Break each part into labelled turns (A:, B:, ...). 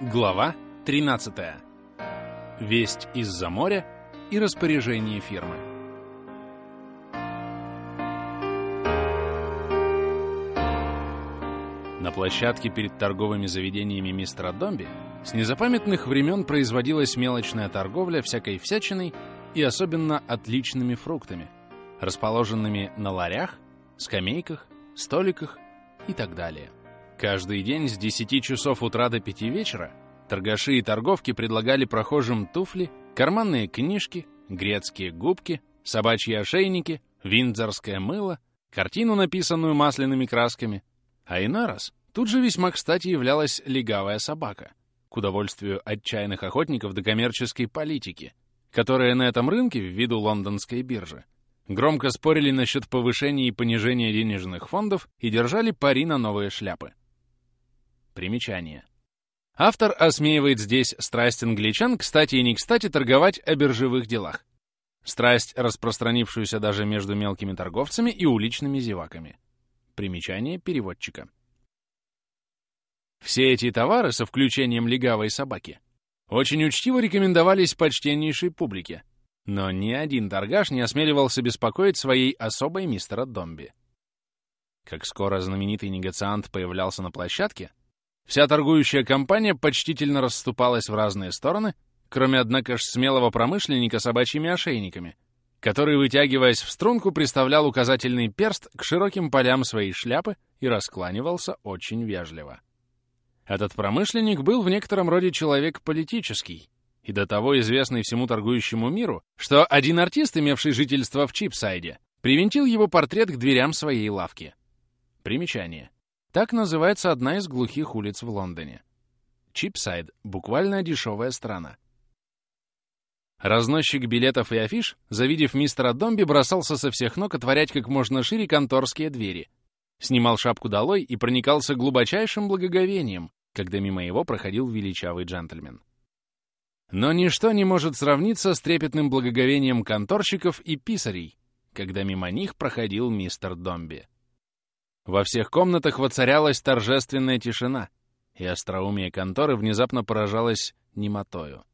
A: Глава 13. Весть из-за моря и распоряжение фирмы. На площадке перед торговыми заведениями мистера Домби с незапамятных времен производилась мелочная торговля всякой всячиной и особенно отличными фруктами, расположенными на ларях, скамейках, столиках и так далее. Каждый день с 10 часов утра до 5 вечера торгаши и торговки предлагали прохожим туфли, карманные книжки, грецкие губки, собачьи ошейники, виндзорское мыло, картину, написанную масляными красками. А иной раз тут же весьма кстати являлась легавая собака, к удовольствию отчаянных охотников до коммерческой политики, которые на этом рынке, в виду лондонской биржи, громко спорили насчет повышения и понижения денежных фондов и держали пари на новые шляпы. Примечание. Автор осмеивает здесь страсть англичан, кстати и не кстати, торговать о биржевых делах. Страсть, распространившуюся даже между мелкими торговцами и уличными зеваками. Примечание переводчика. Все эти товары, со включением легавой собаки, очень учтиво рекомендовались почтеннейшей публике, но ни один торгаш не осмеливался беспокоить своей особой мистера Домби. Как скоро знаменитый негациант появлялся на площадке, Вся торгующая компания почтительно расступалась в разные стороны, кроме, однако ж, смелого промышленника собачьими ошейниками, который, вытягиваясь в струнку, приставлял указательный перст к широким полям своей шляпы и раскланивался очень вежливо. Этот промышленник был в некотором роде человек политический, и до того известный всему торгующему миру, что один артист, имевший жительство в Чипсайде, привинтил его портрет к дверям своей лавки. Примечание. Так называется одна из глухих улиц в Лондоне. Чипсайд — буквально дешевая страна. Разносчик билетов и афиш, завидев мистера Домби, бросался со всех ног отворять как можно шире конторские двери, снимал шапку долой и проникался глубочайшим благоговением, когда мимо его проходил величавый джентльмен. Но ничто не может сравниться с трепетным благоговением конторщиков и писарей, когда мимо них проходил мистер Домби. Во всех комнатах воцарялась торжественная тишина, и остроумие конторы внезапно поражалось немотою.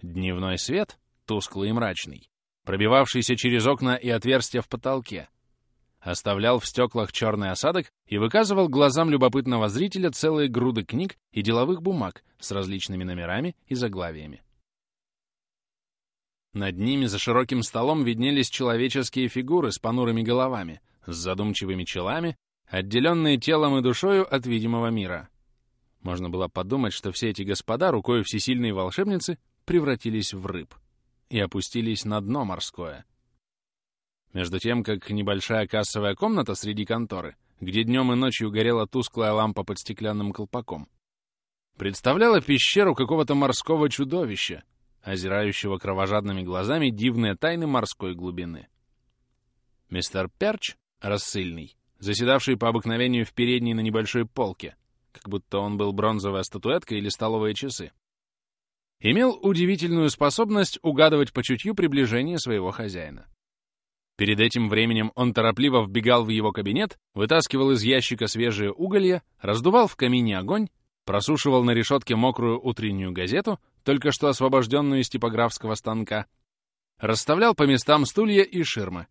A: Дневной свет, тусклый и мрачный, пробивавшийся через окна и отверстия в потолке, оставлял в стеклах черный осадок и выказывал глазам любопытного зрителя целые груды книг и деловых бумаг с различными номерами и заглавиями. Над ними за широким столом виднелись человеческие фигуры с понурыми головами, с задумчивыми челами, отделенные телом и душою от видимого мира. Можно было подумать, что все эти господа рукой всесильной волшебницы превратились в рыб и опустились на дно морское. Между тем, как небольшая кассовая комната среди конторы, где днем и ночью горела тусклая лампа под стеклянным колпаком, представляла пещеру какого-то морского чудовища, озирающего кровожадными глазами дивные тайны морской глубины. Мистер Перч рассыльный, заседавший по обыкновению в передней на небольшой полке, как будто он был бронзовая статуэтка или столовые часы. Имел удивительную способность угадывать по чутью приближение своего хозяина. Перед этим временем он торопливо вбегал в его кабинет, вытаскивал из ящика свежие уголья, раздувал в камине огонь, просушивал на решетке мокрую утреннюю газету, только что освобожденную из типографского станка, расставлял по местам стулья и ширмы,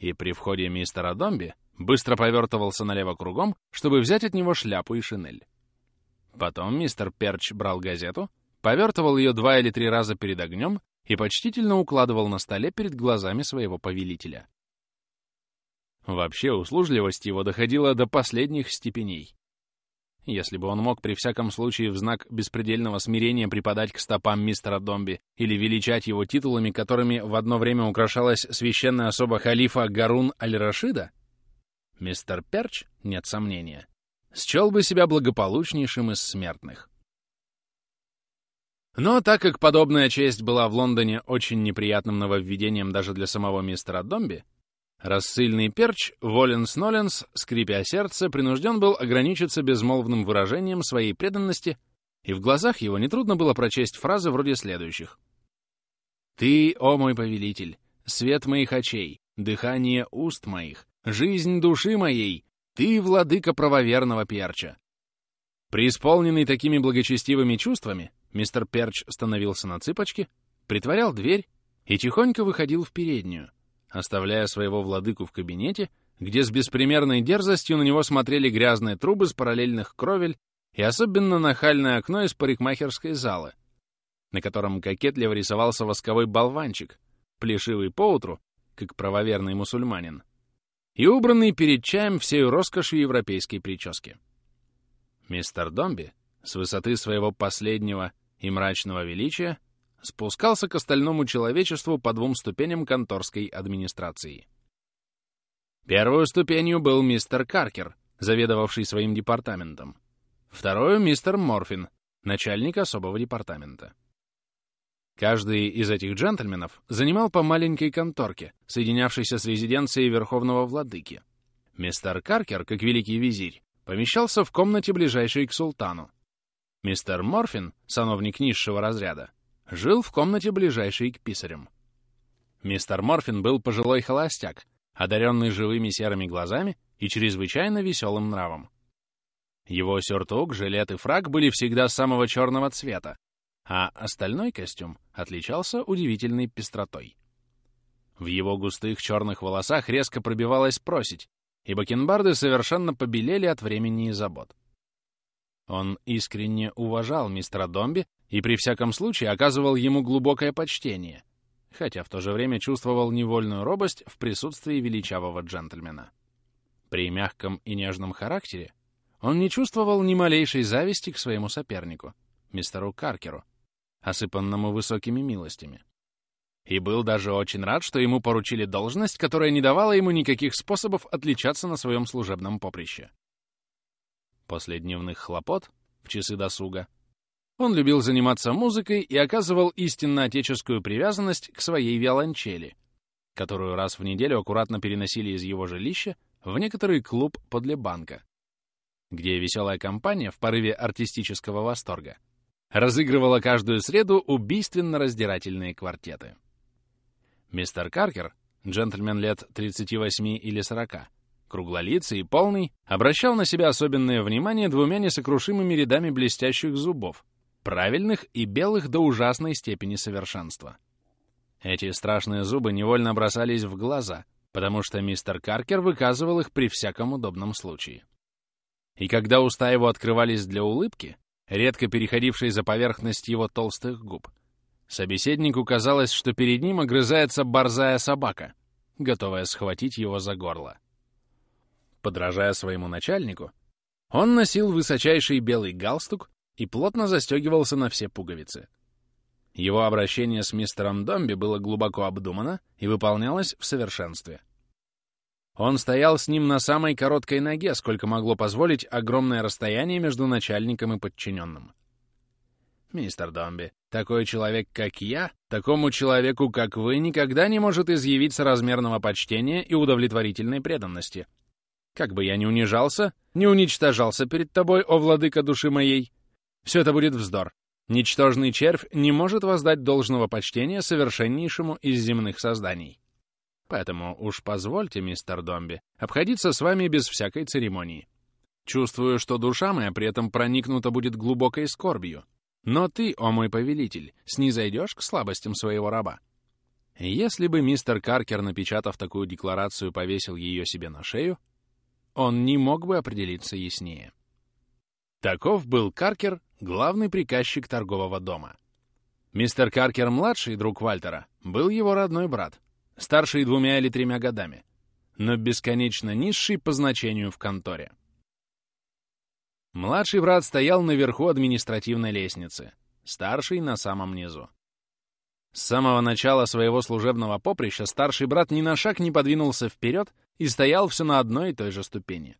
A: и при входе мистера Домби быстро повертывался налево кругом, чтобы взять от него шляпу и шинель. Потом мистер Перч брал газету, повертывал ее два или три раза перед огнем и почтительно укладывал на столе перед глазами своего повелителя. Вообще услужливость его доходила до последних степеней. Если бы он мог при всяком случае в знак беспредельного смирения преподать к стопам мистера Домби или величать его титулами, которыми в одно время украшалась священная особа халифа Гарун Аль-Рашида, мистер Перч, нет сомнения, счел бы себя благополучнейшим из смертных. Но так как подобная честь была в Лондоне очень неприятным нововведением даже для самого мистера Домби, Рассыльный перч, Воленс-Ноленс, скрипя сердце, принужден был ограничиться безмолвным выражением своей преданности, и в глазах его нетрудно было прочесть фразы вроде следующих. «Ты, о мой повелитель, свет моих очей, дыхание уст моих, жизнь души моей, ты, владыка правоверного перча». Преисполненный такими благочестивыми чувствами, мистер Перч становился на цыпочки, притворял дверь и тихонько выходил в переднюю, оставляя своего владыку в кабинете, где с беспримерной дерзостью на него смотрели грязные трубы с параллельных кровель и особенно нахальное окно из парикмахерской залы, на котором кокетливо рисовался восковой болванчик, плешивый поутру, как правоверный мусульманин, и убранный перед чаем всей роскошью европейской прически. Мистер Домби с высоты своего последнего и мрачного величия спускался к остальному человечеству по двум ступеням конторской администрации. Первую ступенью был мистер Каркер, заведовавший своим департаментом. Вторую — мистер Морфин, начальник особого департамента. Каждый из этих джентльменов занимал по маленькой конторке, соединявшейся с резиденцией Верховного Владыки. Мистер Каркер, как великий визирь, помещался в комнате, ближайшей к султану. Мистер Морфин, сановник низшего разряда, жил в комнате, ближайшей к писарям. Мистер Морфин был пожилой холостяк, одаренный живыми серыми глазами и чрезвычайно веселым нравом. Его сюртук, жилет и фраг были всегда самого черного цвета, а остальной костюм отличался удивительной пестротой. В его густых черных волосах резко пробивалась просить, и бакенбарды совершенно побелели от времени и забот. Он искренне уважал мистера Домби и при всяком случае оказывал ему глубокое почтение, хотя в то же время чувствовал невольную робость в присутствии величавого джентльмена. При мягком и нежном характере он не чувствовал ни малейшей зависти к своему сопернику, мистеру Каркеру, осыпанному высокими милостями. И был даже очень рад, что ему поручили должность, которая не давала ему никаких способов отличаться на своем служебном поприще. После дневных хлопот, в часы досуга, он любил заниматься музыкой и оказывал истинно отеческую привязанность к своей виолончели, которую раз в неделю аккуратно переносили из его жилища в некоторый клуб подле банка, где веселая компания в порыве артистического восторга разыгрывала каждую среду убийственно-раздирательные квартеты. Мистер Каркер, джентльмен лет 38 или 40, круглолицый и полный, обращал на себя особенное внимание двумя несокрушимыми рядами блестящих зубов, правильных и белых до ужасной степени совершенства. Эти страшные зубы невольно бросались в глаза, потому что мистер Каркер выказывал их при всяком удобном случае. И когда уста его открывались для улыбки, редко переходившей за поверхность его толстых губ, собеседнику казалось, что перед ним огрызается борзая собака, готовая схватить его за горло. Подражая своему начальнику, он носил высочайший белый галстук и плотно застегивался на все пуговицы. Его обращение с мистером Домби было глубоко обдумано и выполнялось в совершенстве. Он стоял с ним на самой короткой ноге, сколько могло позволить огромное расстояние между начальником и подчиненным. «Мистер Домби, такой человек, как я, такому человеку, как вы, никогда не может изъявить соразмерного почтения и удовлетворительной преданности. Как бы я ни унижался, не уничтожался перед тобой, о владыка души моей, все это будет вздор. Ничтожный червь не может воздать должного почтения совершеннейшему из земных созданий. Поэтому уж позвольте, мистер Домби, обходиться с вами без всякой церемонии. Чувствую, что душа моя при этом проникнута будет глубокой скорбью. Но ты, о мой повелитель, снизойдешь к слабостям своего раба. Если бы мистер Каркер, напечатав такую декларацию, повесил ее себе на шею, он не мог бы определиться яснее. Таков был Каркер, главный приказчик торгового дома. Мистер Каркер-младший, друг Вальтера, был его родной брат, старший двумя или тремя годами, но бесконечно низший по значению в конторе. Младший брат стоял наверху административной лестницы, старший на самом низу. С самого начала своего служебного поприща старший брат ни на шаг не подвинулся вперед и стоял все на одной и той же ступени.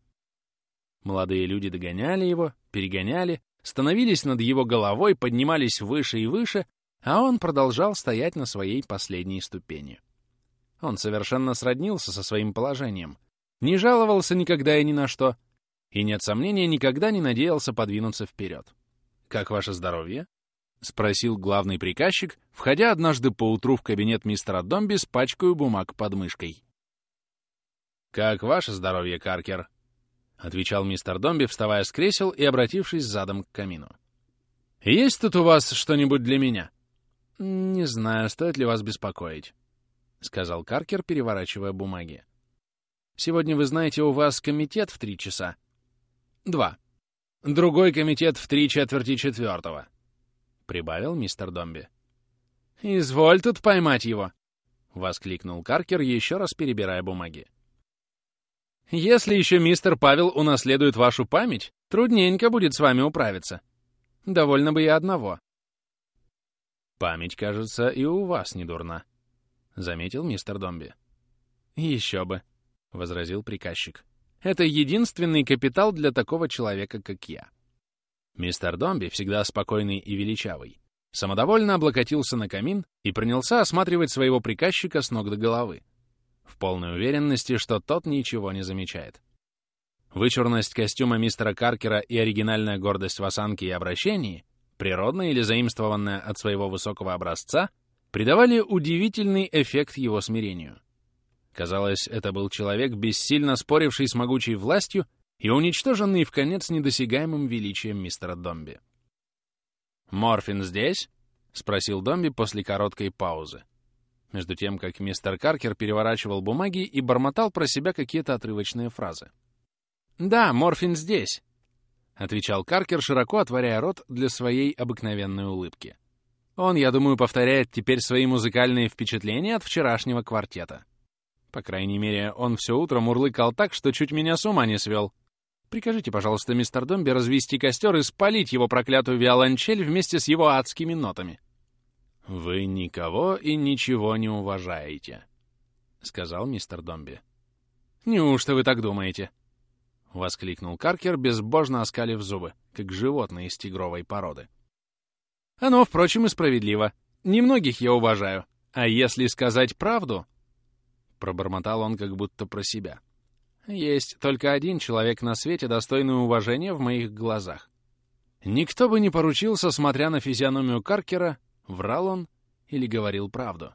A: Молодые люди догоняли его, перегоняли, становились над его головой, поднимались выше и выше, а он продолжал стоять на своей последней ступени. Он совершенно сроднился со своим положением, не жаловался никогда и ни на что, и, нет сомнения, никогда не надеялся подвинуться вперед. «Как ваше здоровье?» — спросил главный приказчик, входя однажды поутру в кабинет мистера Домби с пачкой бумаг под мышкой. «Как ваше здоровье, Каркер?» Отвечал мистер Домби, вставая с кресел и обратившись задом к камину. «Есть тут у вас что-нибудь для меня?» «Не знаю, стоит ли вас беспокоить», — сказал Каркер, переворачивая бумаги. «Сегодня, вы знаете, у вас комитет в три часа». «Два. Другой комитет в три четверти четвертого», — прибавил мистер Домби. «Изволь тут поймать его!» — воскликнул Каркер, еще раз перебирая бумаги. «Если еще мистер Павел унаследует вашу память, трудненько будет с вами управиться. Довольно бы и одного». «Память, кажется, и у вас не дурна», — заметил мистер Домби. «Еще бы», — возразил приказчик. «Это единственный капитал для такого человека, как я». Мистер Домби, всегда спокойный и величавый, самодовольно облокотился на камин и принялся осматривать своего приказчика с ног до головы, в полной уверенности, что тот ничего не замечает. Вычурность костюма мистера Каркера и оригинальная гордость в осанке и обращении, природная или заимствованная от своего высокого образца, придавали удивительный эффект его смирению. Казалось, это был человек, бессильно споривший с могучей властью и уничтоженный в конец недосягаемым величием мистера Домби. «Морфин здесь?» — спросил Домби после короткой паузы. Между тем, как мистер Каркер переворачивал бумаги и бормотал про себя какие-то отрывочные фразы. «Да, Морфин здесь», — отвечал Каркер, широко отворяя рот для своей обыкновенной улыбки. «Он, я думаю, повторяет теперь свои музыкальные впечатления от вчерашнего квартета. По крайней мере, он все утро мурлыкал так, что чуть меня с ума не свел. Прикажите, пожалуйста, мистер Домби развести костер и спалить его проклятую виолончель вместе с его адскими нотами. «Вы никого и ничего не уважаете», — сказал мистер Домби. «Неужто вы так думаете?» — воскликнул Каркер, безбожно оскалив зубы, как животное из тигровой породы. «Оно, впрочем, и справедливо. Немногих я уважаю. А если сказать правду...» Пробормотал он как будто про себя. Есть только один человек на свете, достойный уважения в моих глазах. Никто бы не поручился, смотря на физиономию Каркера, врал он или говорил правду.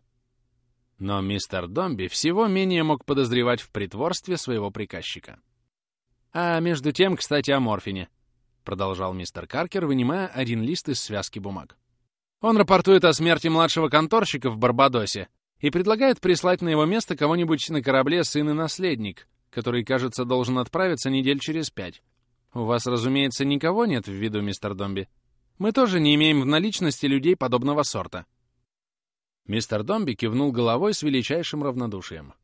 A: Но мистер Домби всего менее мог подозревать в притворстве своего приказчика. «А между тем, кстати, о морфине», — продолжал мистер Каркер, вынимая один лист из связки бумаг. «Он рапортует о смерти младшего конторщика в Барбадосе и предлагает прислать на его место кого-нибудь на корабле сын и наследник, который, кажется, должен отправиться недель через пять. У вас, разумеется, никого нет в виду, мистер Домби. Мы тоже не имеем в наличности людей подобного сорта». Мистер Домби кивнул головой с величайшим равнодушием.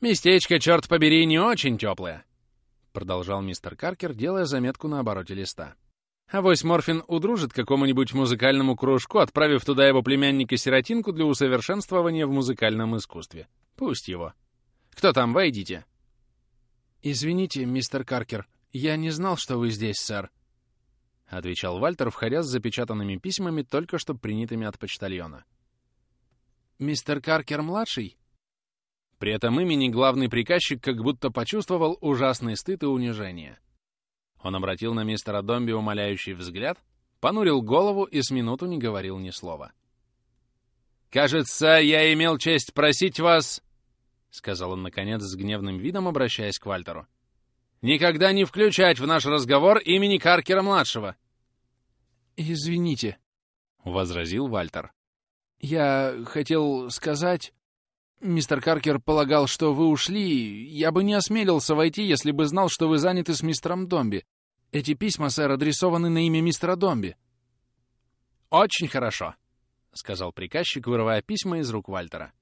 A: «Местечко, черт побери, не очень теплое», — продолжал мистер Каркер, делая заметку на обороте листа. «Авось Морфин удружит какому-нибудь музыкальному кружку, отправив туда его племянника-сиротинку для усовершенствования в музыкальном искусстве. Пусть его. Кто там, войдите». «Извините, мистер Каркер, я не знал, что вы здесь, сэр», — отвечал Вальтер, входя с запечатанными письмами, только что принятыми от почтальона. «Мистер Каркер-младший?» При этом имени главный приказчик как будто почувствовал ужасный стыд и унижение. Он обратил на мистера Домби умоляющий взгляд, понурил голову и с минуту не говорил ни слова. «Кажется, я имел честь просить вас...» — сказал он, наконец, с гневным видом, обращаясь к Вальтеру. «Никогда не включать в наш разговор имени Каркера-младшего!» «Извините», — возразил Вальтер. «Я хотел сказать...» «Мистер Каркер полагал, что вы ушли. Я бы не осмелился войти, если бы знал, что вы заняты с мистером Домби. Эти письма, сэр, адресованы на имя мистера Домби». «Очень хорошо», — сказал приказчик, вырывая письма из рук Вальтера.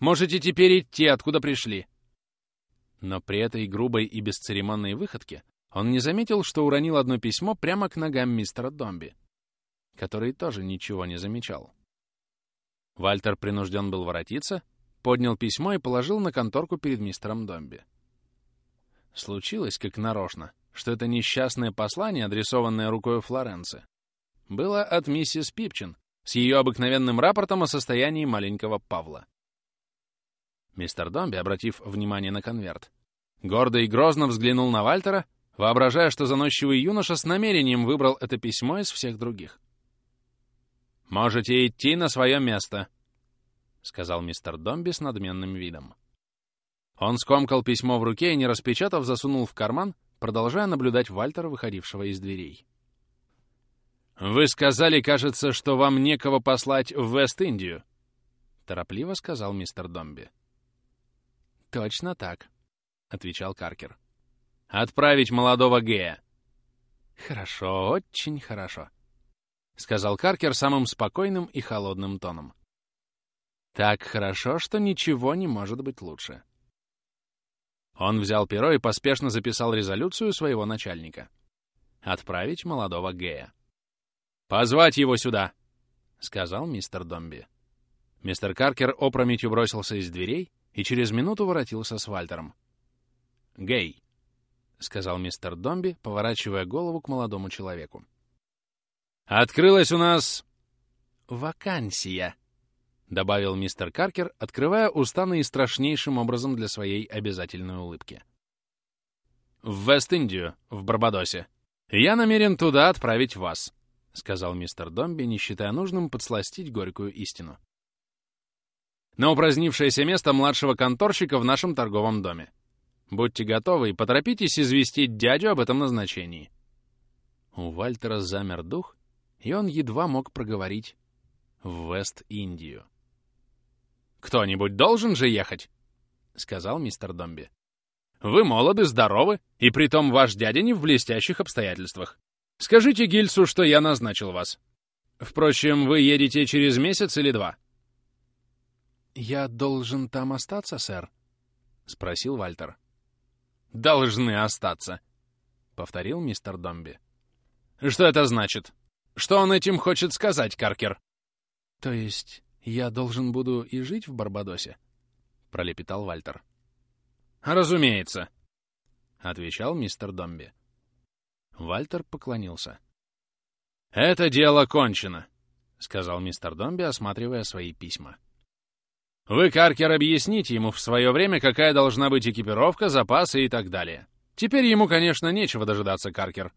A: Можете теперь идти, откуда пришли». Но при этой грубой и бесцеремонной выходке он не заметил, что уронил одно письмо прямо к ногам мистера Домби, который тоже ничего не замечал. Вальтер принужден был воротиться, поднял письмо и положил на конторку перед мистером Домби. Случилось, как нарочно, что это несчастное послание, адресованное рукой Флоренции, было от миссис Пипчин с ее обыкновенным рапортом о состоянии маленького Павла. Мистер Домби, обратив внимание на конверт, гордо и грозно взглянул на Вальтера, воображая, что заносчивый юноша с намерением выбрал это письмо из всех других. «Можете идти на свое место», — сказал мистер Домби с надменным видом. Он скомкал письмо в руке и, не распечатав, засунул в карман, продолжая наблюдать Вальтера, выходившего из дверей. «Вы сказали, кажется, что вам некого послать в Вест-Индию», — торопливо сказал мистер Домби. «Точно так», — отвечал Каркер. «Отправить молодого Гея». «Хорошо, очень хорошо», — сказал Каркер самым спокойным и холодным тоном. «Так хорошо, что ничего не может быть лучше». Он взял перо и поспешно записал резолюцию своего начальника. «Отправить молодого Гея». «Позвать его сюда!» — сказал мистер Домби. Мистер Каркер опрометью бросился из дверей и через минуту воротился с Вальтером. «Гей», — сказал мистер Домби, поворачивая голову к молодому человеку. «Открылась у нас...» «Вакансия», — добавил мистер Каркер, открывая уста наистрашнейшим образом для своей обязательной улыбки. «В Вест-Индию, в Барбадосе. Я намерен туда отправить вас», — сказал мистер Домби, не считая нужным подсластить горькую истину. «На упразднившееся место младшего конторщика в нашем торговом доме. Будьте готовы и поторопитесь известить дядю об этом назначении». У Вальтера замер дух, и он едва мог проговорить «в Вест-Индию». «Кто-нибудь должен же ехать?» — сказал мистер Домби. «Вы молоды, здоровы, и притом ваш дядя не в блестящих обстоятельствах. Скажите Гильсу, что я назначил вас. Впрочем, вы едете через месяц или два?» «Я должен там остаться, сэр?» — спросил Вальтер. «Должны остаться», — повторил мистер Домби. «Что это значит? Что он этим хочет сказать, Каркер?» «То есть я должен буду и жить в Барбадосе?» — пролепетал Вальтер. «Разумеется», — отвечал мистер Домби. Вальтер поклонился. «Это дело кончено», — сказал мистер Домби, осматривая свои письма. «Вы, Каркер, объясните ему в свое время, какая должна быть экипировка, запасы и так далее. Теперь ему, конечно, нечего дожидаться, Каркер».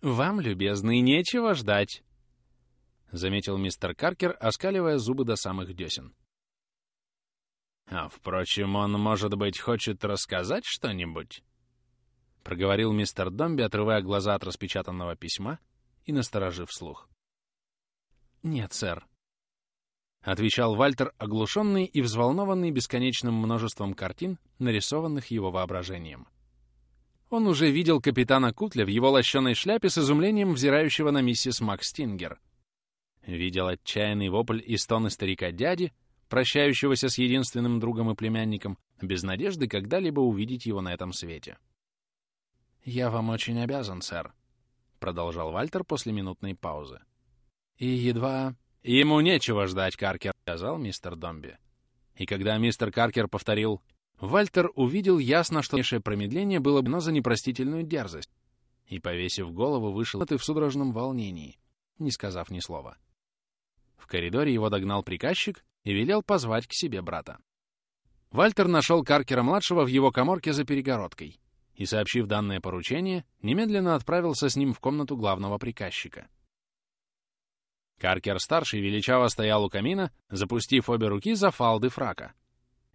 A: «Вам, любезный, нечего ждать», — заметил мистер Каркер, оскаливая зубы до самых десен. «А, впрочем, он, может быть, хочет рассказать что-нибудь?» — проговорил мистер Домби, отрывая глаза от распечатанного письма и насторожив слух. «Нет, сэр», — отвечал Вальтер, оглушенный и взволнованный бесконечным множеством картин, нарисованных его воображением. Он уже видел капитана Кутля в его лощеной шляпе с изумлением взирающего на миссис Макстингер. Видел отчаянный вопль и стоны старика-дяди, прощающегося с единственным другом и племянником, без надежды когда-либо увидеть его на этом свете. «Я вам очень обязан, сэр», — продолжал Вальтер после минутной паузы. «И едва...» «Ему нечего ждать, Каркер», — сказал мистер Домби. И когда мистер Каркер повторил Вальтер увидел ясно, что дальнейшее промедление было бы за непростительную дерзость, и, повесив голову, вышел и в судорожном волнении, не сказав ни слова. В коридоре его догнал приказчик и велел позвать к себе брата. Вальтер нашел Каркера-младшего в его коморке за перегородкой — и, сообщив данное поручение, немедленно отправился с ним в комнату главного приказчика. Каркер-старший величаво стоял у камина, запустив обе руки за фалды фрака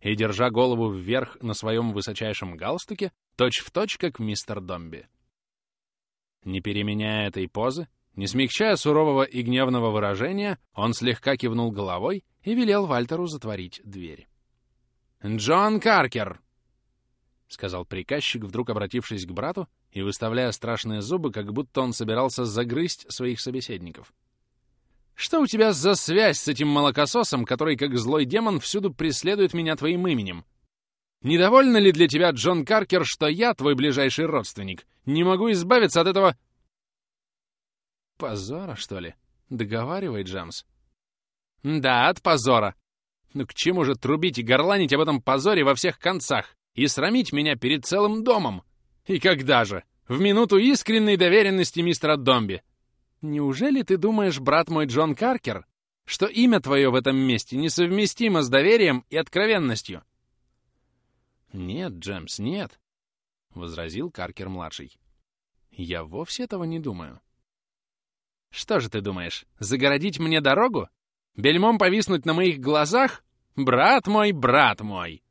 A: и держа голову вверх на своем высочайшем галстуке, точь-в-точь, точь, как мистер Домби. Не переменяя этой позы, не смягчая сурового и гневного выражения, он слегка кивнул головой и велел Вальтеру затворить дверь. «Джон Каркер!» — сказал приказчик, вдруг обратившись к брату и выставляя страшные зубы, как будто он собирался загрызть своих собеседников. «Что у тебя за связь с этим молокососом, который, как злой демон, всюду преследует меня твоим именем? Недовольно ли для тебя, Джон Каркер, что я, твой ближайший родственник, не могу избавиться от этого...» «Позора, что ли?» — договаривай, Джемс. «Да, от позора. Ну к чему же трубить и горланить об этом позоре во всех концах? и срамить меня перед целым домом. И когда же? В минуту искренней доверенности мистера Домби. Неужели ты думаешь, брат мой Джон Каркер, что имя твое в этом месте несовместимо с доверием и откровенностью? Нет, Джемс, нет, — возразил Каркер-младший. Я вовсе этого не думаю. Что же ты думаешь, загородить мне дорогу? Бельмом повиснуть на моих глазах? Брат мой, брат мой!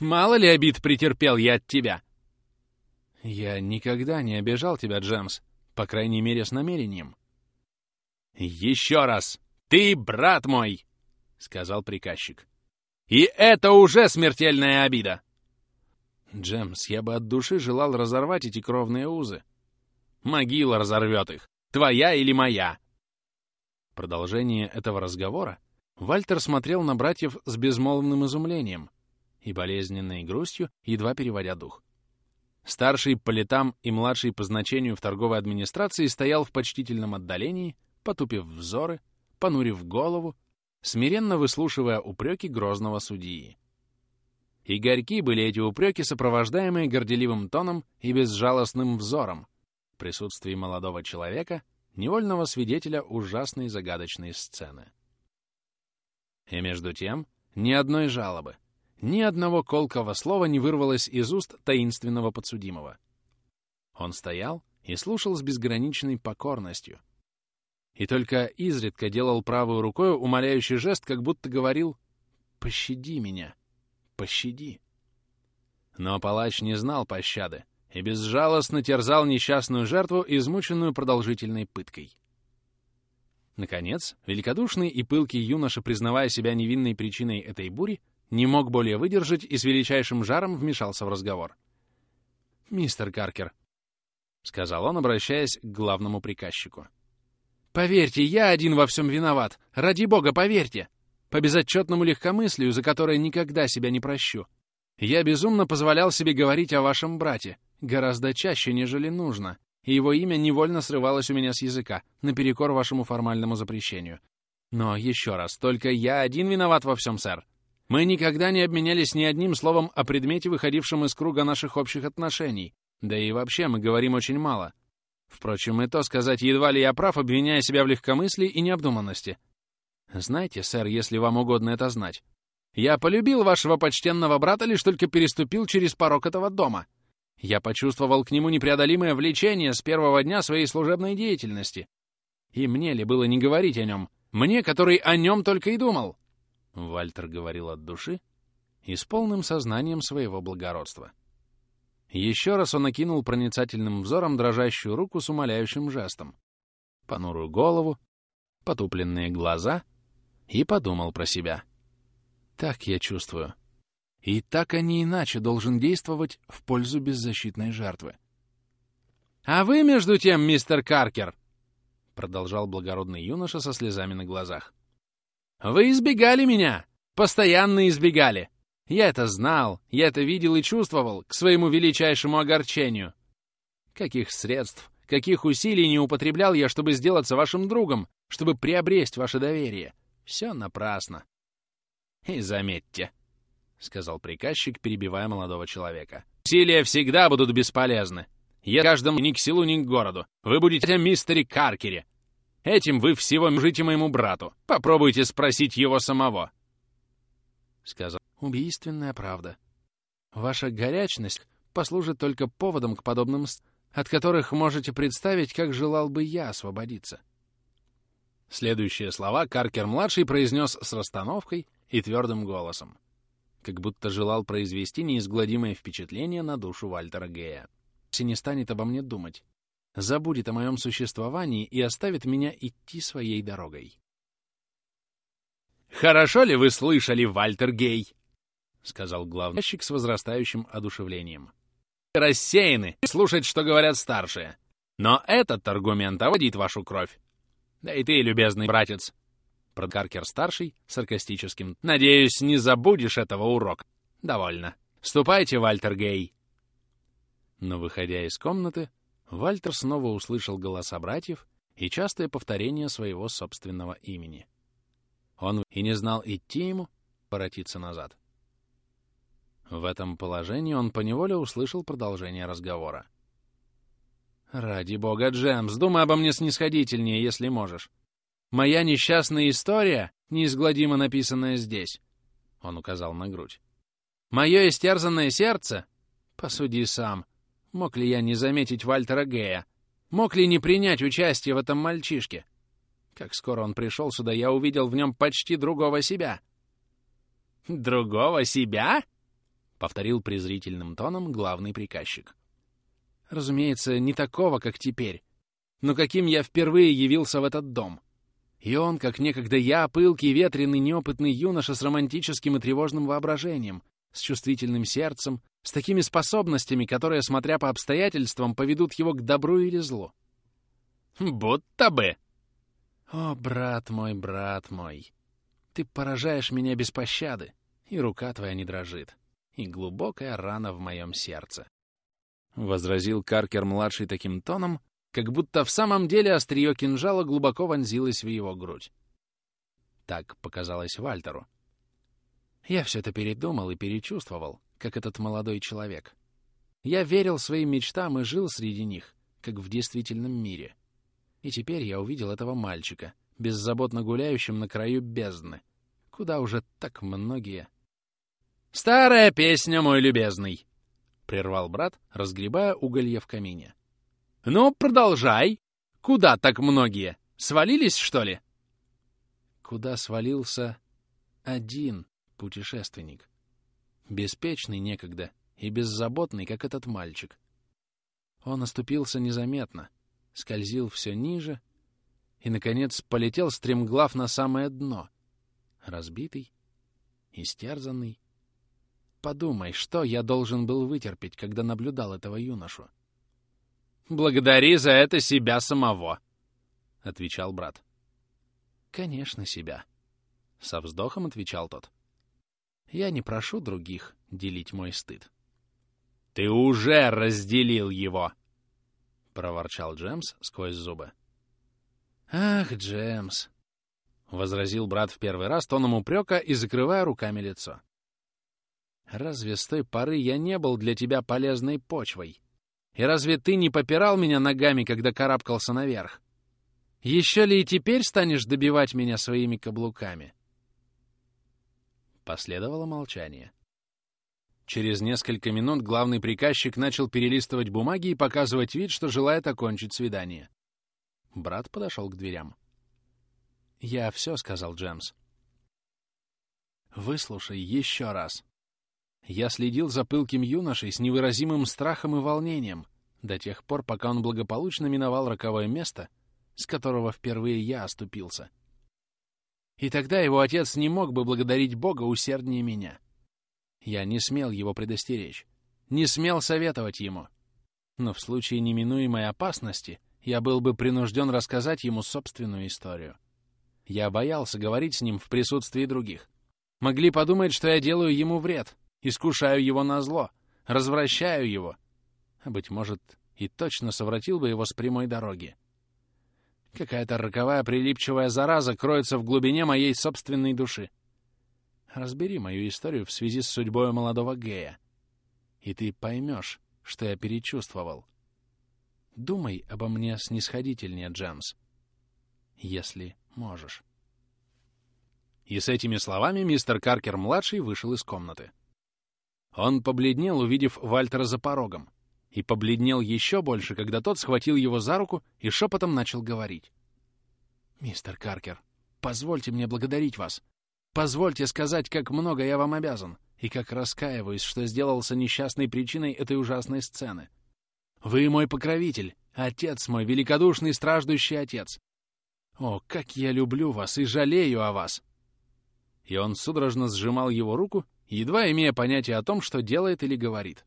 A: Мало ли обид претерпел я от тебя!» «Я никогда не обижал тебя, Джемс, по крайней мере, с намерением». «Еще раз! Ты брат мой!» — сказал приказчик. «И это уже смертельная обида!» «Джемс, я бы от души желал разорвать эти кровные узы». «Могила разорвет их! Твоя или моя!» Продолжение этого разговора Вальтер смотрел на братьев с безмолвным изумлением и болезненной грустью, едва переводя дух. Старший по летам и младший по значению в торговой администрации стоял в почтительном отдалении, потупив взоры, понурив голову, смиренно выслушивая упреки грозного судьи. И горьки были эти упреки, сопровождаемые горделивым тоном и безжалостным взором, в присутствии молодого человека, невольного свидетеля ужасной загадочной сцены. И между тем, ни одной жалобы, ни одного колкого слова не вырвалось из уст таинственного подсудимого. Он стоял и слушал с безграничной покорностью. И только изредка делал правой рукой умоляющий жест, как будто говорил «Пощади меня, пощади». Но палач не знал пощады и безжалостно терзал несчастную жертву, измученную продолжительной пыткой. Наконец, великодушный и пылкий юноша, признавая себя невинной причиной этой бури, не мог более выдержать и с величайшим жаром вмешался в разговор. «Мистер Каркер», — сказал он, обращаясь к главному приказчику, — «поверьте, я один во всем виноват. Ради бога, поверьте. По безотчетному легкомыслию, за которое никогда себя не прощу. Я безумно позволял себе говорить о вашем брате, гораздо чаще, нежели нужно, и его имя невольно срывалось у меня с языка, наперекор вашему формальному запрещению. Но еще раз, только я один виноват во всем, сэр. Мы никогда не обменялись ни одним словом о предмете, выходившем из круга наших общих отношений. Да и вообще мы говорим очень мало. Впрочем, и то сказать, едва ли я прав, обвиняя себя в легкомыслии и необдуманности. Знаете, сэр, если вам угодно это знать, я полюбил вашего почтенного брата, лишь только переступил через порог этого дома. Я почувствовал к нему непреодолимое влечение с первого дня своей служебной деятельности. И мне ли было не говорить о нем? Мне, который о нем только и думал. Вальтер говорил от души и с полным сознанием своего благородства. Еще раз он окинул проницательным взором дрожащую руку с умоляющим жестом, понурую голову, потупленные глаза и подумал про себя. «Так я чувствую. И так, а не иначе, должен действовать в пользу беззащитной жертвы». «А вы, между тем, мистер Каркер!» — продолжал благородный юноша со слезами на глазах. Вы избегали меня! Постоянно избегали! Я это знал, я это видел и чувствовал, к своему величайшему огорчению. Каких средств, каких усилий не употреблял я, чтобы сделаться вашим другом, чтобы приобрести ваше доверие. Все напрасно. И заметьте, — сказал приказчик, перебивая молодого человека, — усилия всегда будут бесполезны. Я каждому ни к селу, ни к городу. Вы будете мистере Каркере, Этим вы всего мжите моему брату. Попробуйте спросить его самого. Сказал. Убийственная правда. Ваша горячность послужит только поводом к подобным, от которых можете представить, как желал бы я освободиться. Следующие слова Каркер-младший произнес с расстановкой и твердым голосом, как будто желал произвести неизгладимое впечатление на душу Вальтера Гея. «Если не станет обо мне думать, забудет о моем существовании и оставит меня идти своей дорогой. «Хорошо ли вы слышали, Вальтер Гей?» — сказал главный ящик с возрастающим одушевлением. «Рассеяны слушать, что говорят старшие. Но этот аргумент оводит вашу кровь. Да и ты, любезный братец, Продкаркер-старший саркастическим. «Надеюсь, не забудешь этого урока. Довольно. Ступайте, Вальтер Гей». Но, выходя из комнаты, Вальтер снова услышал голоса братьев и частое повторение своего собственного имени. Он и не знал, идти ему, воротиться назад. В этом положении он поневоле услышал продолжение разговора. «Ради бога, Джемс, думай обо мне снисходительнее, если можешь. Моя несчастная история, неизгладимо написанная здесь», — он указал на грудь. «Мое истерзанное сердце? Посуди сам. Мог ли я не заметить Вальтера Гея? Мог ли не принять участие в этом мальчишке? Как скоро он пришел сюда, я увидел в нем почти другого себя. «Другого себя?» — повторил презрительным тоном главный приказчик. Разумеется, не такого, как теперь, но каким я впервые явился в этот дом. И он, как некогда я, пылкий, ветреный, неопытный юноша с романтическим и тревожным воображением, с чувствительным сердцем, с такими способностями, которые, смотря по обстоятельствам, поведут его к добру или злу. Будто бы. О, брат мой, брат мой, ты поражаешь меня без пощады, и рука твоя не дрожит, и глубокая рана в моем сердце. Возразил Каркер-младший таким тоном, как будто в самом деле острие кинжала глубоко вонзилось в его грудь. Так показалось Вальтеру. Я все это передумал и перечувствовал, как этот молодой человек. Я верил своим мечтам и жил среди них, как в действительном мире. И теперь я увидел этого мальчика, беззаботно гуляющим на краю бездны, куда уже так многие... «Старая песня, мой любезный!» — прервал брат, разгребая уголье в камине. «Ну, продолжай! Куда так многие? Свалились, что ли?» Куда свалился один путешественник. Беспечный некогда и беззаботный, как этот мальчик. Он оступился незаметно, скользил все ниже и, наконец, полетел стремглав на самое дно. Разбитый, истерзанный. Подумай, что я должен был вытерпеть, когда наблюдал этого юношу. «Благодари за это себя самого», — отвечал брат. «Конечно, себя», — со вздохом отвечал тот. «Я не прошу других делить мой стыд». «Ты уже разделил его!» — проворчал Джемс сквозь зубы. «Ах, Джемс!» — возразил брат в первый раз тоном упрека и закрывая руками лицо. «Разве с той поры я не был для тебя полезной почвой? И разве ты не попирал меня ногами, когда карабкался наверх? Еще ли и теперь станешь добивать меня своими каблуками?» Последовало молчание. Через несколько минут главный приказчик начал перелистывать бумаги и показывать вид, что желает окончить свидание. Брат подошел к дверям. «Я все сказал, Джемс. Выслушай еще раз. Я следил за пылким юношей с невыразимым страхом и волнением до тех пор, пока он благополучно миновал роковое место, с которого впервые я оступился. И тогда его отец не мог бы благодарить Бога усерднее меня. Я не смел его предостеречь, не смел советовать ему. Но в случае неминуемой опасности я был бы принужден рассказать ему собственную историю. Я боялся говорить с ним в присутствии других. Могли подумать, что я делаю ему вред, искушаю его на зло, развращаю его. А, быть может, и точно совратил бы его с прямой дороги. Какая-то роковая прилипчивая зараза кроется в глубине моей собственной души. Разбери мою историю в связи с судьбой молодого Гея, и ты поймешь, что я перечувствовал. Думай обо мне снисходительнее, Джемс, если можешь. И с этими словами мистер Каркер-младший вышел из комнаты. Он побледнел, увидев Вальтера за порогом, и побледнел еще больше, когда тот схватил его за руку и шепотом начал говорить. «Мистер Каркер, позвольте мне благодарить вас. Позвольте сказать, как много я вам обязан, и как раскаиваюсь, что сделался несчастной причиной этой ужасной сцены. Вы мой покровитель, отец мой, великодушный страждущий отец. О, как я люблю вас и жалею о вас!» И он судорожно сжимал его руку, едва имея понятие о том, что делает или говорит.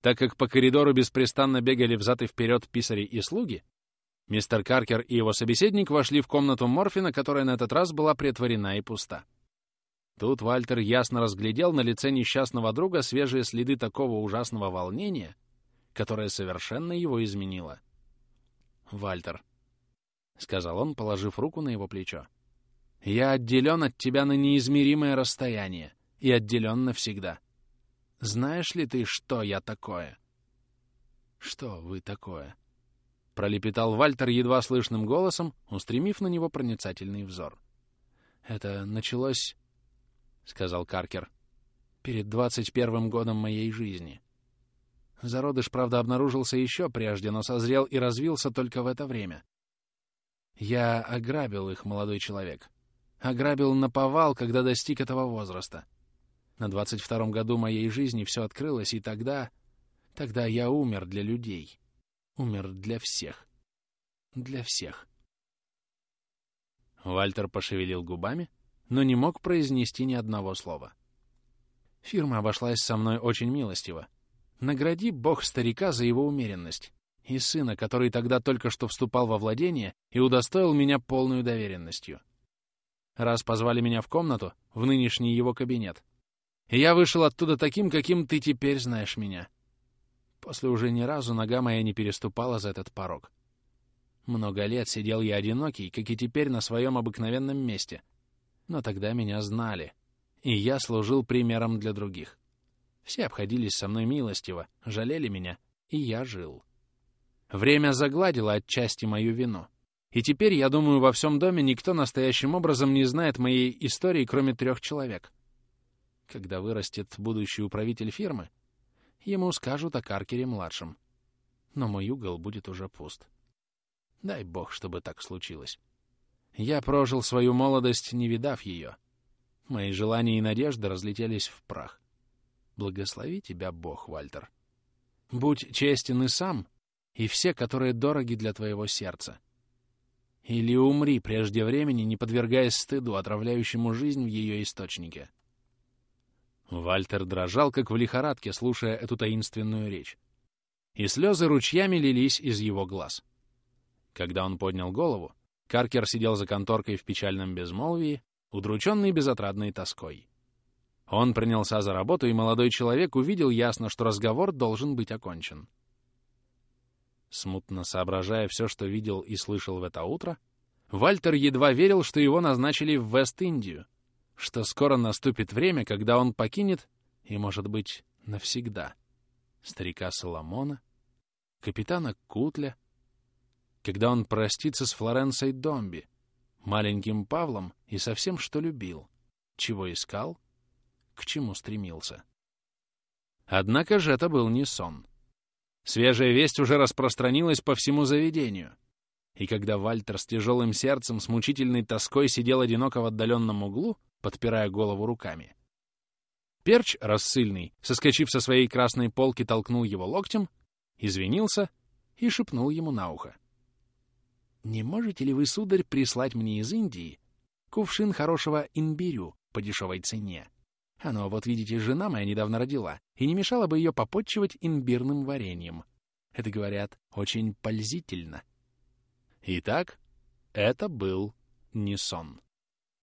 A: Так как по коридору беспрестанно бегали взад и вперед писари и слуги, Мистер Каркер и его собеседник вошли в комнату Морфина, которая на этот раз была претворена и пуста. Тут Вальтер ясно разглядел на лице несчастного друга свежие следы такого ужасного волнения, которое совершенно его изменило. «Вальтер», — сказал он, положив руку на его плечо, — «я отделен от тебя на неизмеримое расстояние и отделен навсегда. Знаешь ли ты, что я такое?» «Что вы такое?» — пролепетал Вальтер едва слышным голосом, устремив на него проницательный взор. «Это началось, — сказал Каркер, — перед двадцать первым годом моей жизни. Зародыш, правда, обнаружился еще прежде, но созрел и развился только в это время. Я ограбил их, молодой человек. Ограбил наповал, когда достиг этого возраста. На двадцать втором году моей жизни все открылось, и тогда... Тогда я умер для людей. Умер для всех. Для всех. Вальтер пошевелил губами, но не мог произнести ни одного слова. Фирма обошлась со мной очень милостиво. Награди бог старика за его умеренность и сына, который тогда только что вступал во владение и удостоил меня полной доверенностью. Раз позвали меня в комнату, в нынешний его кабинет, и я вышел оттуда таким, каким ты теперь знаешь меня. После уже ни разу нога моя не переступала за этот порог. Много лет сидел я одинокий, как и теперь на своем обыкновенном месте. Но тогда меня знали, и я служил примером для других. Все обходились со мной милостиво, жалели меня, и я жил. Время загладило отчасти мою вину. И теперь, я думаю, во всем доме никто настоящим образом не знает моей истории, кроме трех человек. Когда вырастет будущий управитель фирмы, ему скажут о Каркере-младшем. Но мой угол будет уже пуст. Дай бог, чтобы так случилось. Я прожил свою молодость, не видав ее. Мои желания и надежды разлетелись в прах. Благослови тебя Бог, Вальтер. Будь честен и сам, и все, которые дороги для твоего сердца. Или умри прежде времени, не подвергаясь стыду, отравляющему жизнь в ее источнике. Вальтер дрожал, как в лихорадке, слушая эту таинственную речь. И слезы ручьями лились из его глаз. Когда он поднял голову, Каркер сидел за конторкой в печальном безмолвии, удрученный безотрадной тоской. Он принялся за работу, и молодой человек увидел ясно, что разговор должен быть окончен. Смутно соображая все, что видел и слышал в это утро, Вальтер едва верил, что его назначили в Вест-Индию, что скоро наступит время, когда он покинет, и, может быть, навсегда, старика Соломона, капитана Кутля, когда он простится с Флоренцией Домби, маленьким Павлом и со всем, что любил, чего искал, к чему стремился. Однако же это был не сон. Свежая весть уже распространилась по всему заведению. И когда Вальтер с тяжелым сердцем, с мучительной тоской сидел одиноко в отдаленном углу, подпирая голову руками, Перч, рассыльный, соскочив со своей красной полки, толкнул его локтем, извинился и шепнул ему на ухо. «Не можете ли вы, сударь, прислать мне из Индии кувшин хорошего имбирю по дешевой цене?» Оно, вот видите, жена моя недавно родила, и не мешало бы ее попотчевать имбирным вареньем. Это, говорят, очень пользительно. Итак, это был не сон.